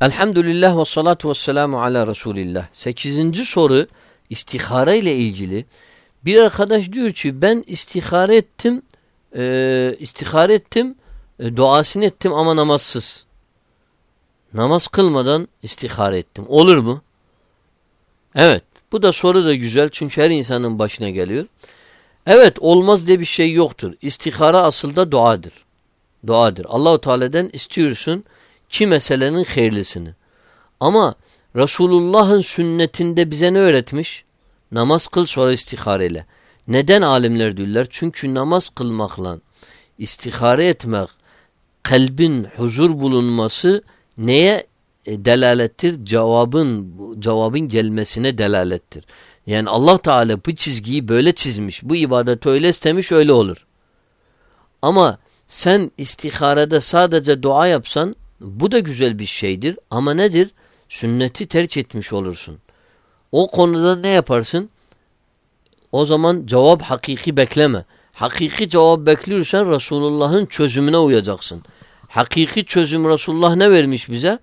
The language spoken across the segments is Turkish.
Elhamdülillah ve salatu ve selamu ala Resulillah. Sekizinci soru istihare ile ilgili. Bir arkadaş diyor ki ben istihare ettim, e, istihare ettim, e, duasını ettim ama namazsız. Namaz kılmadan istihare ettim. Olur mu? Evet. Bu da soru da güzel çünkü her insanın başına geliyor. Evet olmaz diye bir şey yoktur. İstihara aslında duadır. Duadır. Allahu Teala'dan istiyorsun ki meselenin hayırlısını. Ama Resulullah'ın sünnetinde bize ne öğretmiş? Namaz kıl sonra istihareyle. Neden alimler diyorlar? Çünkü namaz kılmakla istihare etmek, kalbin huzur bulunması neye e, delalettir? Cevabın cevabın gelmesine delalettir. Yani Allah Teala bu çizgiyi böyle çizmiş. Bu ibadeti öyle istemiş öyle olur. Ama sen istiharede sadece dua yapsan bu da güzel bir şeydir. Ama nedir? Sünneti terk etmiş olursun. O konuda ne yaparsın? O zaman cevap hakiki bekleme. Hakiki cevap bekliyorsan Resulullah'ın çözümüne uyacaksın. Hakiki çözüm Resulullah ne vermiş bize?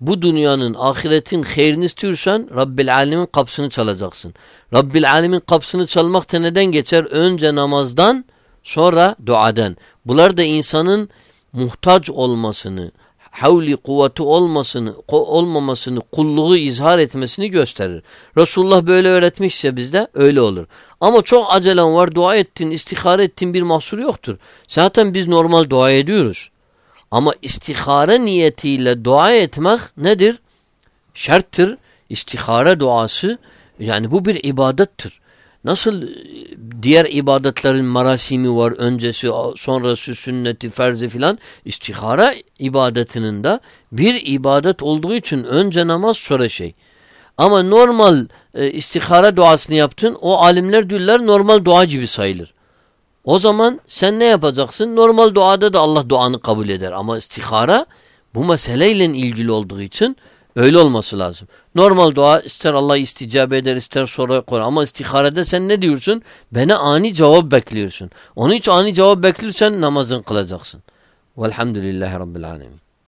Bu dünyanın, ahiretin hayırını istiyorsan Rabbil Alemin kapısını çalacaksın. Rabbil Alemin kapısını çalmak da neden geçer? Önce namazdan, sonra duadan. Bunlar da insanın muhtaç olmasını, havli kuvveti olmasını, olmamasını, kulluğu izhar etmesini gösterir. Resulullah böyle öğretmişse bizde öyle olur. Ama çok acelen var, dua ettin, istihare ettin bir mahsur yoktur. Zaten biz normal dua ediyoruz. Ama istihare niyetiyle dua etmek nedir? Şarttır. İstihare duası yani bu bir ibadettir. Nasıl diğer ibadetlerin marasimi var, öncesi, sonrası, sünneti, ferzi filan. İstihara ibadetinin de bir ibadet olduğu için önce namaz sonra şey. Ama normal e, istihara duasını yaptın, o alimler diyorlar normal dua gibi sayılır. O zaman sen ne yapacaksın? Normal duada da Allah duanı kabul eder. Ama istihara bu meseleyle ilgili olduğu için öyle olması lazım. Normal dua ister Allah isticabe eder ister sonra koyar. Ama istiharede sen ne diyorsun? Bana ani cevap bekliyorsun. Onu hiç ani cevap bekliyorsan namazın kılacaksın. Velhamdülillahi Rabbil Alemin.